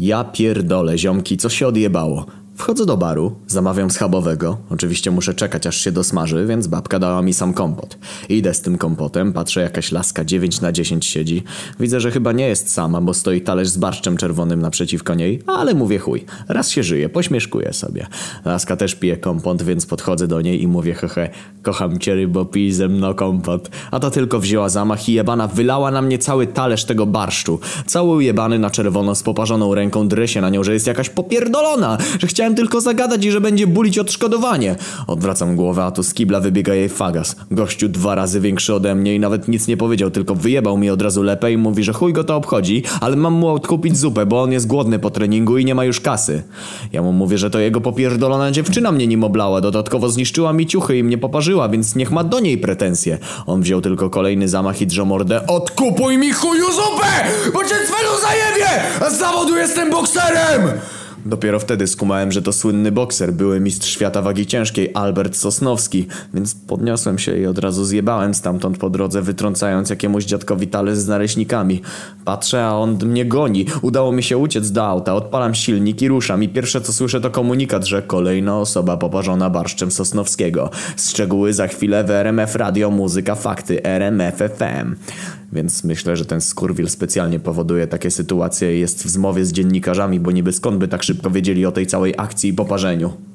Ja pierdolę, ziomki, co się odjebało? Wchodzę do baru, zamawiam schabowego. Oczywiście muszę czekać aż się dosmaży, więc babka dała mi sam kompot. Idę z tym kompotem, patrzę jakaś laska 9 na 10 siedzi. Widzę, że chyba nie jest sama, bo stoi talerz z barszczem czerwonym naprzeciwko niej, ale mówię chuj. Raz się żyje, pośmieszkuję sobie. Laska też pije kompot, więc podchodzę do niej i mówię hehe, kocham cię rybo, pij ze mną kompot. A ta tylko wzięła zamach i jebana wylała na mnie cały talerz tego barszczu. Cały ujebany na czerwono z poparzoną ręką drę się na nią, że jest jakaś popierdolona, że chciałem tylko zagadać i że będzie bulić odszkodowanie. Odwracam głowę, a tu z kibla wybiega jej fagas. Gościu dwa razy większy ode mnie i nawet nic nie powiedział, tylko wyjebał mi od razu lepę i mówi, że chuj go to obchodzi, ale mam mu odkupić zupę, bo on jest głodny po treningu i nie ma już kasy. Ja mu mówię, że to jego popierdolona dziewczyna mnie nim oblała, dodatkowo zniszczyła mi ciuchy i mnie poparzyła, więc niech ma do niej pretensje. On wziął tylko kolejny zamach i drżał mordę. Odkupuj mi chuju zupę, bo cię cwelu zajebie! A z zawodu jestem bokserem! Dopiero wtedy skumałem, że to słynny bokser, były mistrz świata wagi ciężkiej Albert Sosnowski, więc podniosłem się i od razu zjebałem stamtąd po drodze, wytrącając jakiemuś dziadkowi talerz z nareśnikami. Patrzę, a on mnie goni. Udało mi się uciec do auta, odpalam silnik i ruszam i pierwsze co słyszę to komunikat, że kolejna osoba poparzona barszczem Sosnowskiego. Szczegóły za chwilę w RMF Radio, muzyka, fakty, RMF FM. Więc myślę, że ten skurwil specjalnie powoduje takie sytuacje i jest w zmowie z dziennikarzami, bo niby skąd by tak szybko wiedzieli o tej całej akcji i poparzeniu.